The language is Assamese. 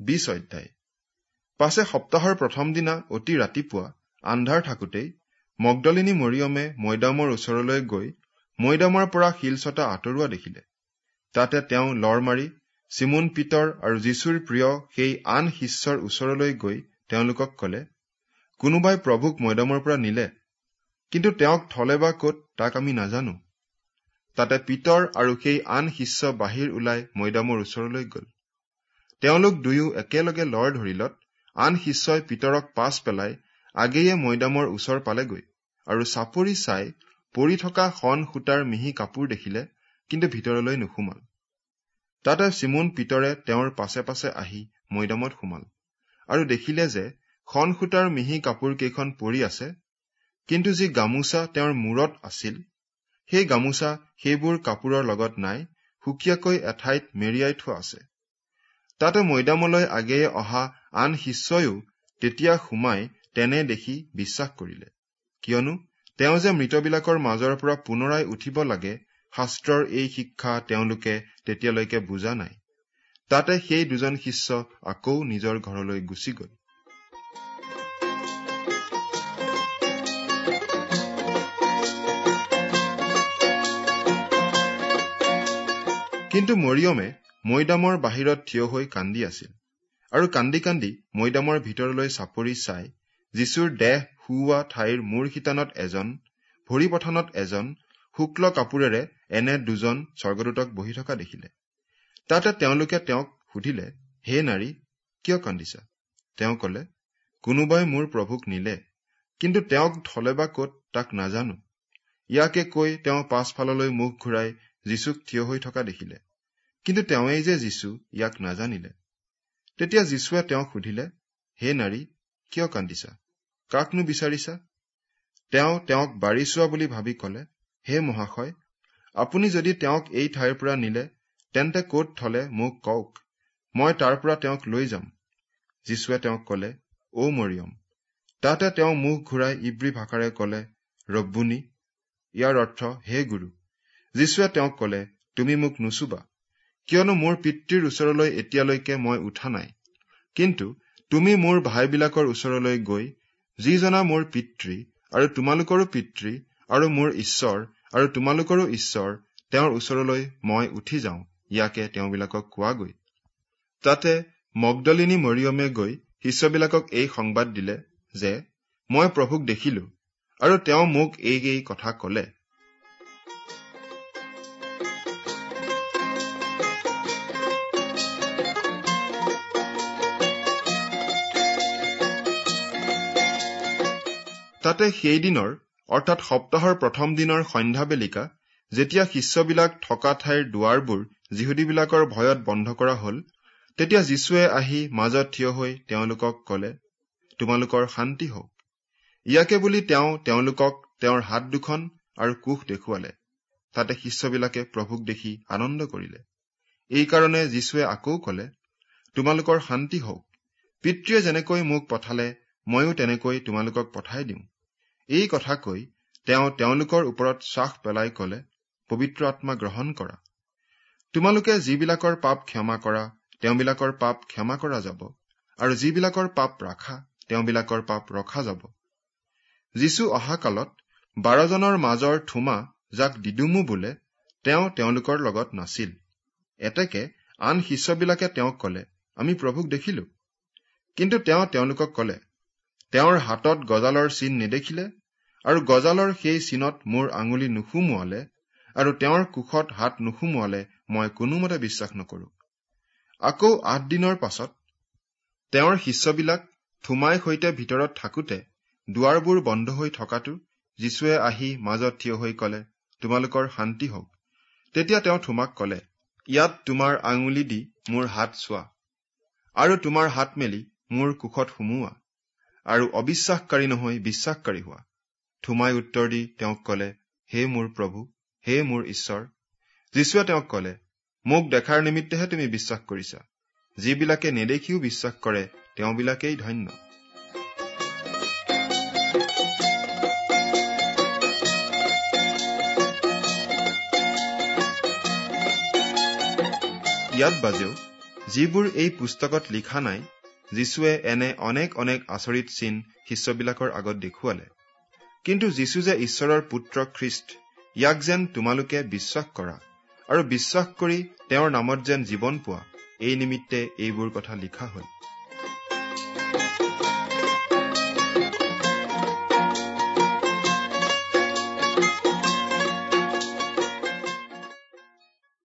বিশ অধ্যায়। পাছে সপ্তাহৰ প্ৰথম দিনা অতি ৰাতিপুৱা আন্ধাৰ থাকোতেই মগদলিনী মৰিয়মে মৈদামৰ ওচৰলৈ গৈ মৈদামৰ পৰা শিলচটা আঁতৰোৱা দেখিলে। তাতে তেওঁ লৰ মাৰি চিমুন পিতৰ আৰু যীশুৰ প্ৰিয় সেই আন শিষ্যৰ ওচৰলৈ গৈ তেওঁলোকক কলে কোনোবাই প্ৰভুক মৈদামৰ পৰা নিলে কিন্তু তেওঁক থলে বা কত তাক আমি নাজানো। তাতে পিতৰ আৰু সেই আন শিষ্য বাহিৰ ওলাই মৈদামৰ ওচৰলৈ গল। তেওঁলোক দুয়ো একেলগে লৰ ধৰিলত আন শিষ্যই পিতৰক পাছ পেলাই আগেয়ে মৈদামৰ ওচৰ পালেগৈ আৰু চাপৰি চাই পৰি থকা শন সূতাৰ মিহি কাপোৰ দেখিলে কিন্তু ভিতৰলৈ নোসোমাল। তাতে চিমুন পিতৰে তেওঁৰ পাছে পাছে আহি মৈদামত সোমাল আৰু দেখিলে যে খন সূতাৰ মিহি কাপোৰ কেইখন পৰি আছে কিন্তু যি গামোচা তেওঁৰ মূৰত আছিল সেই গামোচা সেইবোৰ কাপোৰৰ লগত নাই সুকীয়াকৈ এঠাইত মেৰিয়াই থোৱা আছে। তাতে মৈদামলৈ আগেয়ে অহা আন শিষ্যয়ো তেতিয়া সোমাই তেনে দেখি বিশ্বাস কৰিলে। কিয়নো তেওঁ যে মৃতবিলাকৰ মাজৰ পৰা পুনৰাই উঠিব লাগে শাস্ত্ৰৰ এই শিক্ষা তেওঁলোকে তেতিয়ালৈকে বুজা নাই। তাতে সেই দুজন শিষ্য আকৌ নিজৰ ঘৰলৈ গুচি গল। কিন্তু মৰিয়মে মৈদামৰ বাহিৰত থিয় হৈ কান্দি আছিল। আৰু কান্দি কান্দি মৈদামৰ ভিতৰলৈ চাপৰি চাই যীশুৰ দেহ শুওৱা ঠাইৰ মূৰ শিতানত এজন ভৰি পথানত এজন শুক্ল কাপোৰেৰে এনে দুজন স্বৰ্গদূতক বহি থকা দেখিলে। তাতে তেওঁলোকে তেওঁক সুধিলে হে নাৰী কিয় কান্দিছা? তেওঁ কলে কোনোবাই মোৰ প্ৰভুক নিলে কিন্তু তেওঁক থলে বা কত তাক নাজানো। ইয়াকে কৈ তেওঁ পাছফাললৈ মুখ ঘূৰাই যীচুক থিয় হৈ থকা দেখিলে। কিন্তু তেওঁৱেই যে যীশু ইয়াক নাজানিলে। তেতিয়া যীশুৱে তেওঁক সুধিলে হে নাৰী কিয় কান্দিছা? কাকনো বিচাৰিছা? তেওঁ তেওঁক বাৰী চোৱা বুলি ভাবি কলে হে মহাশয় আপুনি যদি তেওঁক এই ঠাইৰ পৰা নিলে তেন্তে কত থলে মোক কওক? মই তাৰ পৰা তেওঁক লৈ যাম। যীশুৱে তেওঁক কলে অ মৰিয়ম তাতে তেওঁ মুখ ঘূৰাই ইব্ৰী ভাষাৰে কলে ৰব্বুনি ইয়াৰ অৰ্থ হে গুৰু। যীশুৱে তেওঁক কলে তুমি মোক নুচুবা। কিয়নো মোৰ পিতৃৰ ওচৰলৈ এতিয়ালৈকে মই উঠা নাই। কিন্তু তুমি মোৰ ভাইবিলাকৰ ওচৰলৈ গৈ যিজনা মোৰ পিতৃ আৰু তোমালোকৰো পিতৃ আৰু মোৰ ঈশ্বৰ আৰু তোমালোকৰো ঈশ্বৰ তেওঁৰ ওচৰলৈ মই উঠি যাওঁ ইয়াকে তেওঁবিলাকক কোৱাগৈ। তাতে মগদলিনী মৰিয়মে গৈ শিষ্যবিলাকক এই সংবাদ দিলে যে মই প্ৰভুক দেখিলো আৰু তেওঁ মোক এই এই কথা কলে। তাতে সেইদিনৰ অৰ্থাৎ সপ্তাহৰ প্ৰথম দিনৰ সন্ধ্যাবেলিকা যেতিয়া শিষ্যবিলাক থকা ঠাইৰ দুৱাৰবোৰ যিহুদীবিলাকৰ ভয়ত বন্ধ কৰা হল তেতিয়া যীশুৱে আহি মাজত থিয় হৈ তেওঁলোকক কলে তোমালোকৰ শান্তি হওক। ইয়াকে বুলি তেওঁ তেওঁলোকক তেওঁৰ হাত দুখন আৰু কোষ দেখুৱালে। তাতে শিষ্যবিলাকে প্ৰভুক দেখি আনন্দ কৰিলে। এইকাৰণে যীশুৱে আকৌ কলে তোমালোকৰ শান্তি হওক। পিতৃয়ে যেনেকৈ মোক পঠালে ময়ো তেনেকৈ তোমালোকক পঠাই দিওঁ। এই কথা কৈ তেওঁ তেওঁলোকৰ ওপৰত শ্বাস পেলাই কলে পবিত্ৰ আত্মা গ্ৰহণ কৰা। তোমালোকে যিবিলাকৰ পাপ ক্ষমা কৰা তেওঁবিলাকৰ পাপ ক্ষমা কৰা যাব। আৰু যিবিলাকৰ পাপ ৰাখা তেওঁবিলাকৰ পাপ ৰখা যাব। যীশু অহা কালত বাৰজনৰ মাজৰ থোমা যাক দিদুমো বোলে তেওঁ তেওঁলোকৰ লগত নাছিল। এতেকে আন শিষ্যবিলাকে তেওঁক কলে আমি প্ৰভুক দেখিলো। কিন্তু তেওঁ তেওঁলোকক কলে তেওঁৰ হাতত গজালৰ চিন নেদেখিলে আৰু গজালৰ সেই চিনত মোৰ আঙুলি নুসুমোৱালে আৰু তেওঁৰ কোষত হাত নুসুমোৱালে মই কোনোমতে বিশ্বাস নকৰো। আকৌ আঠ দিনৰ পাছত তেওঁৰ শিষ্যবিলাক থুমাই সৈতে ভিতৰত থাকোতে দুৱাৰবোৰ বন্ধ হৈ থকাটো যীশুৱে আহি মাজত থিয় হৈ কলে তোমালোকৰ শান্তি হওক। তেতিয়া তেওঁ থুমাক কলে ইয়াত তোমাৰ আঙুলি দি মোৰ হাত চোৱা আৰু তোমাৰ হাত মেলি মোৰ কোষত সুমুওৱা আৰু অবিশ্বাসকাৰী নহয় বিশ্বাসকাৰী হোৱা। থুমাই উত্তৰ দি তেওঁক কলে হে মোৰ প্ৰভু হে মোৰ ঈশ্বৰ। যীশুৱে তেওঁক কলে মোক দেখাৰ নিমিত্তেহে তুমি বিশ্বাস কৰিছা। যিবিলাকে নেদেখিও বিশ্বাস কৰে তেওঁবিলাকেই ধন্য। ইয়াত বাজেও যিবোৰ এই পুস্তকত লিখা নাই যীশুৱে এনে অনেক অনেক আচৰিত চিন শিষ্যবিলাকৰ আগত দেখুৱালে। কিন্তু যীশু যে ঈশ্বৰৰ পুত্ৰ খ্ৰীষ্ট ইয়াক যেন তোমালোকে বিশ্বাস কৰা আৰু বিশ্বাস কৰি তেওঁৰ নামত যেন জীৱন পোৱা এই নিমিত্তে এইবোৰ কথা লিখা হল।